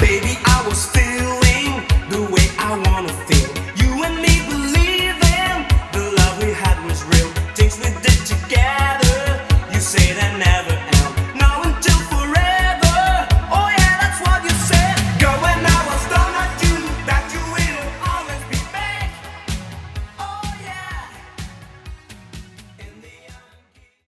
Baby, I was feeling the way I wanna feel.